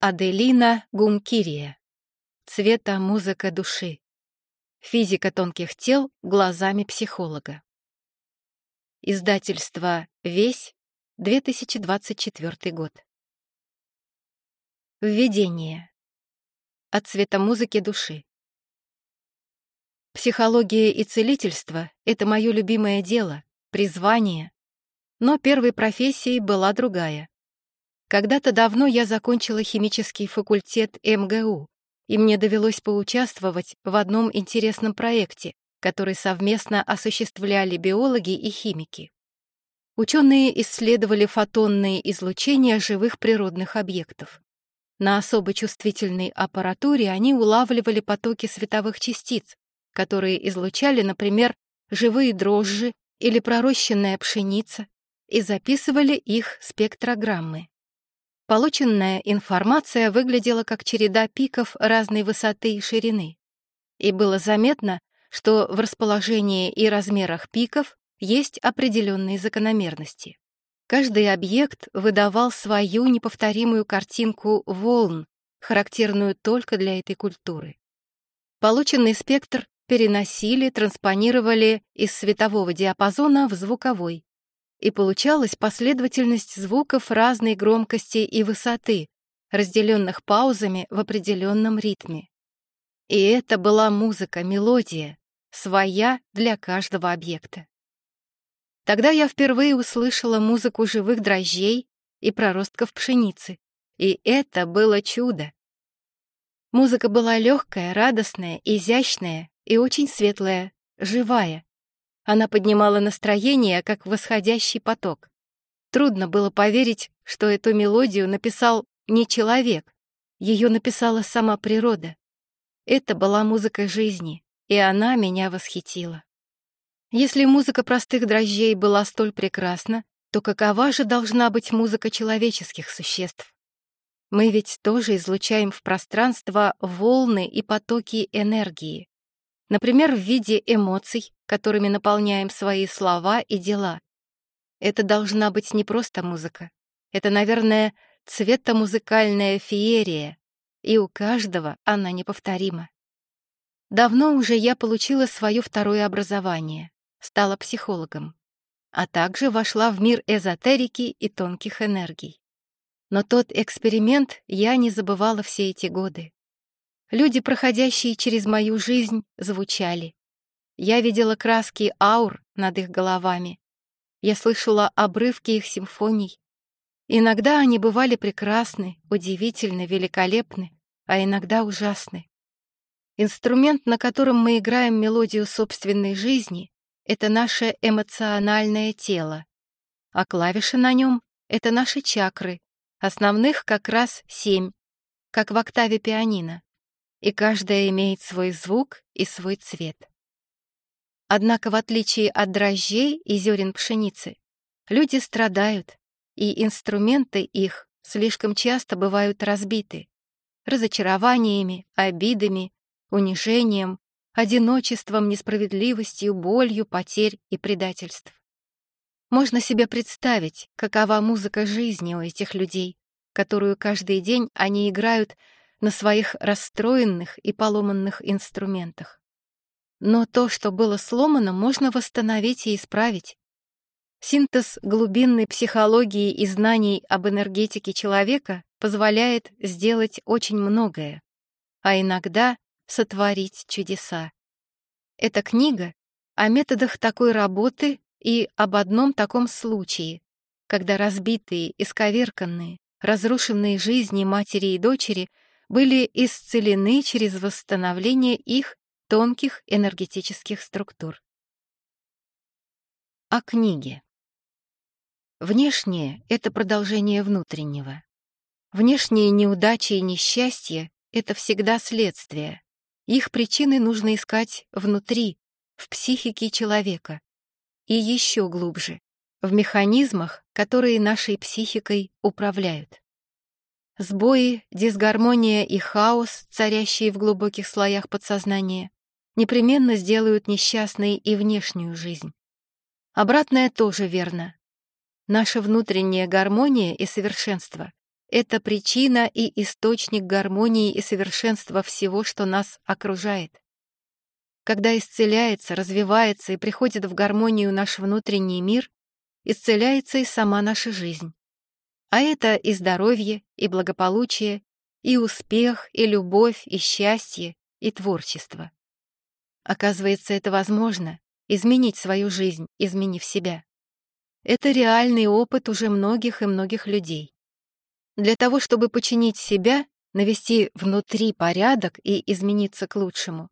Аделина Гумкирия. Цвета музыка души. Физика тонких тел глазами психолога. Издательство «Весь», 2024 год. Введение. От цвета музыки души. Психология и целительство — это мое любимое дело, призвание. Но первой профессией была другая. Когда-то давно я закончила химический факультет МГУ, и мне довелось поучаствовать в одном интересном проекте, который совместно осуществляли биологи и химики. Ученые исследовали фотонные излучения живых природных объектов. На особо чувствительной аппаратуре они улавливали потоки световых частиц, которые излучали, например, живые дрожжи или пророщенная пшеница, и записывали их спектрограммы. Полученная информация выглядела как череда пиков разной высоты и ширины. И было заметно, что в расположении и размерах пиков есть определенные закономерности. Каждый объект выдавал свою неповторимую картинку волн, характерную только для этой культуры. Полученный спектр переносили, транспонировали из светового диапазона в звуковой. И получалась последовательность звуков разной громкости и высоты, разделенных паузами в определенном ритме. И это была музыка, мелодия, своя для каждого объекта. Тогда я впервые услышала музыку живых дрожжей и проростков пшеницы, и это было чудо. Музыка была легкая, радостная, изящная и очень светлая, живая. Она поднимала настроение, как восходящий поток. Трудно было поверить, что эту мелодию написал не человек, ее написала сама природа. Это была музыка жизни, и она меня восхитила. Если музыка простых дрожжей была столь прекрасна, то какова же должна быть музыка человеческих существ? Мы ведь тоже излучаем в пространство волны и потоки энергии например, в виде эмоций, которыми наполняем свои слова и дела. Это должна быть не просто музыка. Это, наверное, цветомузыкальная феерия, и у каждого она неповторима. Давно уже я получила свое второе образование, стала психологом, а также вошла в мир эзотерики и тонких энергий. Но тот эксперимент я не забывала все эти годы. Люди, проходящие через мою жизнь, звучали. Я видела краски аур над их головами. Я слышала обрывки их симфоний. Иногда они бывали прекрасны, удивительны, великолепны, а иногда ужасны. Инструмент, на котором мы играем мелодию собственной жизни, это наше эмоциональное тело, а клавиши на нем — это наши чакры, основных как раз семь, как в октаве пианино и каждая имеет свой звук и свой цвет. Однако, в отличие от дрожжей и зерен пшеницы, люди страдают, и инструменты их слишком часто бывают разбиты разочарованиями, обидами, унижением, одиночеством, несправедливостью, болью, потерь и предательств. Можно себе представить, какова музыка жизни у этих людей, которую каждый день они играют на своих расстроенных и поломанных инструментах. Но то, что было сломано, можно восстановить и исправить. Синтез глубинной психологии и знаний об энергетике человека позволяет сделать очень многое, а иногда сотворить чудеса. Эта книга о методах такой работы и об одном таком случае, когда разбитые, исковерканные, разрушенные жизни матери и дочери — были исцелены через восстановление их тонких энергетических структур. О книге. Внешнее — это продолжение внутреннего. Внешние неудачи и несчастья — это всегда следствие. Их причины нужно искать внутри, в психике человека. И еще глубже, в механизмах, которые нашей психикой управляют. Сбои, дисгармония и хаос, царящие в глубоких слоях подсознания, непременно сделают несчастной и внешнюю жизнь. Обратное тоже верно. Наша внутренняя гармония и совершенство — это причина и источник гармонии и совершенства всего, что нас окружает. Когда исцеляется, развивается и приходит в гармонию наш внутренний мир, исцеляется и сама наша жизнь. А это и здоровье, и благополучие, и успех, и любовь, и счастье, и творчество. Оказывается, это возможно — изменить свою жизнь, изменив себя. Это реальный опыт уже многих и многих людей. Для того, чтобы починить себя, навести внутри порядок и измениться к лучшему,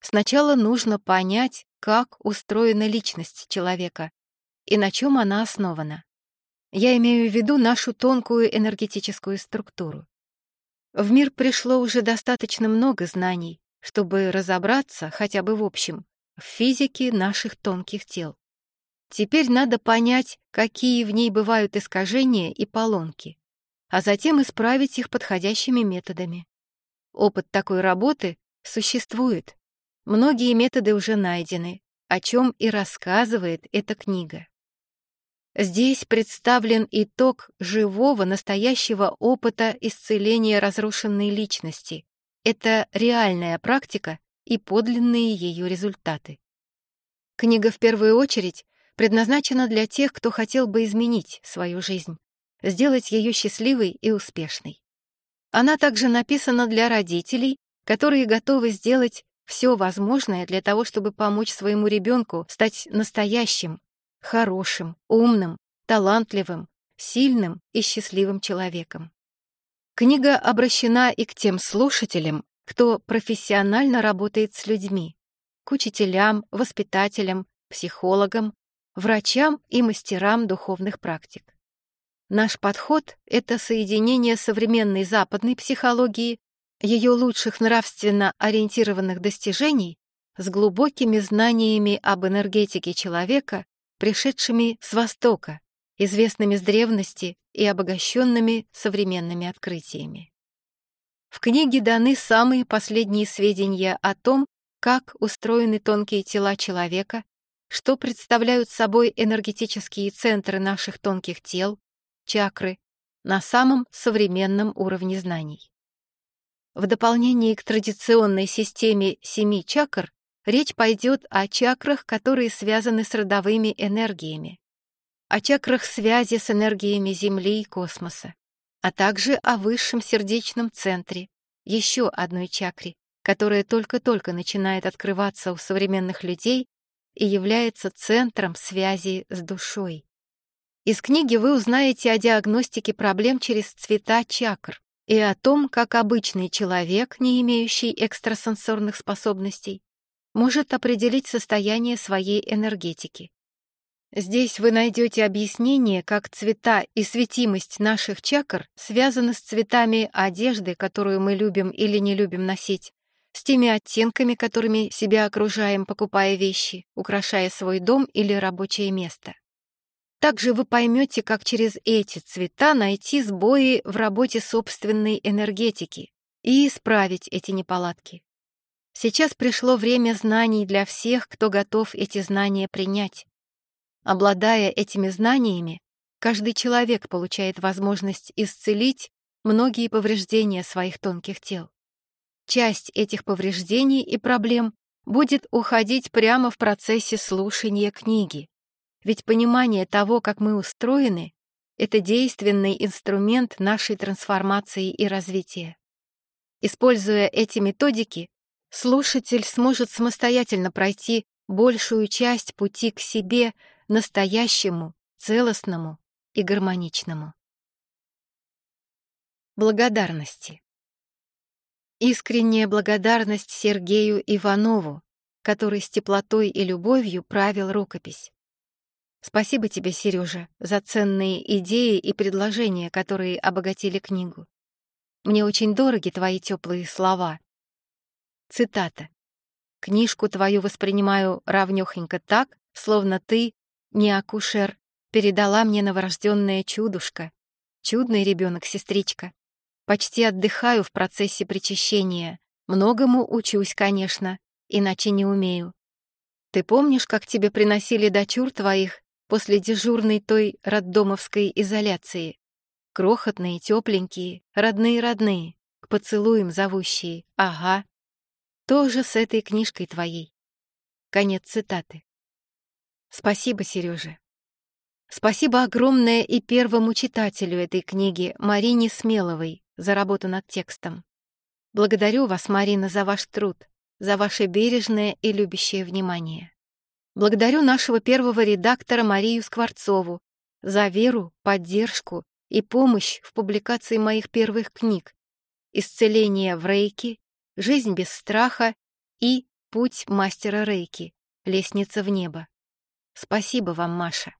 сначала нужно понять, как устроена личность человека и на чем она основана. Я имею в виду нашу тонкую энергетическую структуру. В мир пришло уже достаточно много знаний, чтобы разобраться, хотя бы в общем, в физике наших тонких тел. Теперь надо понять, какие в ней бывают искажения и поломки, а затем исправить их подходящими методами. Опыт такой работы существует. Многие методы уже найдены, о чем и рассказывает эта книга. Здесь представлен итог живого, настоящего опыта исцеления разрушенной личности. Это реальная практика и подлинные ее результаты. Книга в первую очередь предназначена для тех, кто хотел бы изменить свою жизнь, сделать ее счастливой и успешной. Она также написана для родителей, которые готовы сделать все возможное для того, чтобы помочь своему ребенку стать настоящим, хорошим, умным, талантливым, сильным и счастливым человеком. Книга обращена и к тем слушателям, кто профессионально работает с людьми, к учителям, воспитателям, психологам, врачам и мастерам духовных практик. Наш подход — это соединение современной западной психологии, ее лучших нравственно ориентированных достижений с глубокими знаниями об энергетике человека пришедшими с Востока, известными с древности и обогащенными современными открытиями. В книге даны самые последние сведения о том, как устроены тонкие тела человека, что представляют собой энергетические центры наших тонких тел, чакры, на самом современном уровне знаний. В дополнение к традиционной системе семи чакр Речь пойдет о чакрах, которые связаны с родовыми энергиями, о чакрах связи с энергиями Земли и космоса, а также о высшем сердечном центре, еще одной чакре, которая только-только начинает открываться у современных людей и является центром связи с душой. Из книги вы узнаете о диагностике проблем через цвета чакр и о том, как обычный человек, не имеющий экстрасенсорных способностей, может определить состояние своей энергетики. Здесь вы найдете объяснение, как цвета и светимость наших чакр связаны с цветами одежды, которую мы любим или не любим носить, с теми оттенками, которыми себя окружаем, покупая вещи, украшая свой дом или рабочее место. Также вы поймете, как через эти цвета найти сбои в работе собственной энергетики и исправить эти неполадки. Сейчас пришло время знаний для всех, кто готов эти знания принять. Обладая этими знаниями, каждый человек получает возможность исцелить многие повреждения своих тонких тел. Часть этих повреждений и проблем будет уходить прямо в процессе слушания книги, ведь понимание того, как мы устроены, это действенный инструмент нашей трансформации и развития. Используя эти методики, слушатель сможет самостоятельно пройти большую часть пути к себе, настоящему, целостному и гармоничному. Благодарности. Искренняя благодарность Сергею Иванову, который с теплотой и любовью правил рукопись. Спасибо тебе, Сережа, за ценные идеи и предложения, которые обогатили книгу. Мне очень дороги твои теплые слова, Цитата. «Книжку твою воспринимаю равнёхонько так, словно ты, не акушер, передала мне новорожденное чудушка, чудный ребенок-сестричка. Почти отдыхаю в процессе причащения, многому учусь, конечно, иначе не умею. Ты помнишь, как тебе приносили дочур твоих после дежурной той роддомовской изоляции? Крохотные, тепленькие, родные-родные, к поцелуям зовущие. Ага. Тоже с этой книжкой твоей. Конец цитаты. Спасибо, Сережа. Спасибо огромное и первому читателю этой книги, Марине Смеловой, за работу над текстом. Благодарю вас, Марина, за ваш труд, за ваше бережное и любящее внимание. Благодарю нашего первого редактора Марию Скворцову за веру, поддержку и помощь в публикации моих первых книг «Исцеление в рейке», «Жизнь без страха» и «Путь мастера рейки. Лестница в небо». Спасибо вам, Маша.